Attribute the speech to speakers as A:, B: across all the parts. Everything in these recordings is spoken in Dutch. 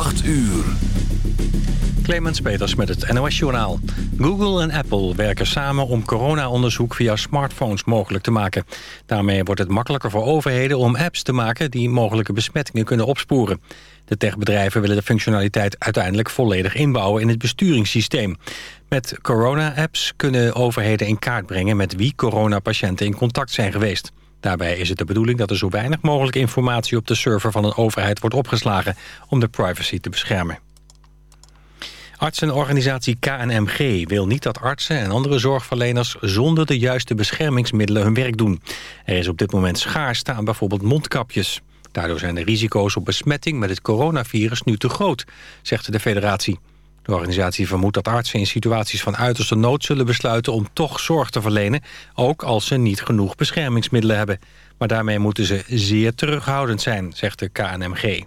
A: 8 uur.
B: Clemens Peters met het NOS Journaal. Google en Apple werken samen om corona-onderzoek via smartphones mogelijk te maken. Daarmee wordt het makkelijker voor overheden om apps te maken... die mogelijke besmettingen kunnen opsporen. De techbedrijven willen de functionaliteit uiteindelijk volledig inbouwen in het besturingssysteem. Met corona-apps kunnen overheden in kaart brengen... met wie coronapatiënten in contact zijn geweest. Daarbij is het de bedoeling dat er zo weinig mogelijk informatie op de server van een overheid wordt opgeslagen om de privacy te beschermen. Artsenorganisatie KNMG wil niet dat artsen en andere zorgverleners zonder de juiste beschermingsmiddelen hun werk doen. Er is op dit moment schaarste aan bijvoorbeeld mondkapjes. Daardoor zijn de risico's op besmetting met het coronavirus nu te groot, zegt de federatie. De organisatie vermoedt dat artsen in situaties van uiterste nood zullen besluiten om toch zorg te verlenen, ook als ze niet genoeg beschermingsmiddelen hebben. Maar daarmee moeten ze zeer terughoudend zijn, zegt de KNMG.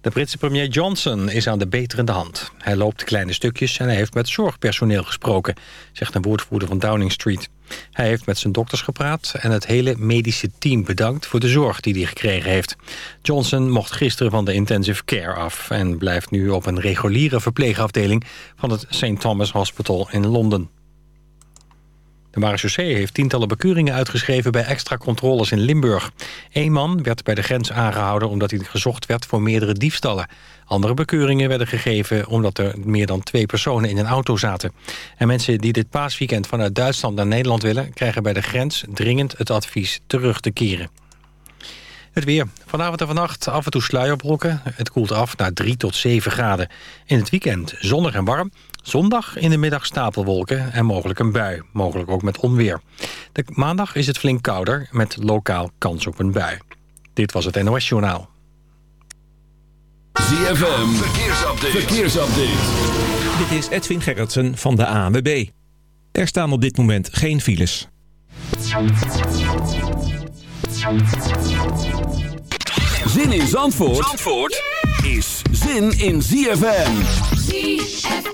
B: De Britse premier Johnson is aan de beterende hand. Hij loopt kleine stukjes en hij heeft met zorgpersoneel gesproken, zegt een woordvoerder van Downing Street. Hij heeft met zijn dokters gepraat en het hele medische team bedankt voor de zorg die hij gekregen heeft. Johnson mocht gisteren van de intensive care af en blijft nu op een reguliere verpleegafdeling van het St. Thomas Hospital in Londen. De marechaussee heeft tientallen bekeuringen uitgeschreven bij extra controles in Limburg. Eén man werd bij de grens aangehouden omdat hij gezocht werd voor meerdere diefstallen. Andere bekeuringen werden gegeven omdat er meer dan twee personen in een auto zaten. En mensen die dit paasweekend vanuit Duitsland naar Nederland willen... krijgen bij de grens dringend het advies terug te keren. Het weer. Vanavond en vannacht af en toe sluierbrokken. Het koelt af naar 3 tot 7 graden. In het weekend zonnig en warm. Zondag in de middag stapelwolken en mogelijk een bui. Mogelijk ook met onweer. De maandag is het flink kouder met lokaal kans op een bui. Dit was het NOS Journaal.
A: ZFM. Verkeersupdate. Verkeersupdate.
C: Dit is Edwin Gerritsen van de ANWB. Er staan op dit moment geen files.
A: Zin in Zandvoort, Zandvoort is zin in ZFM.
D: ZFM.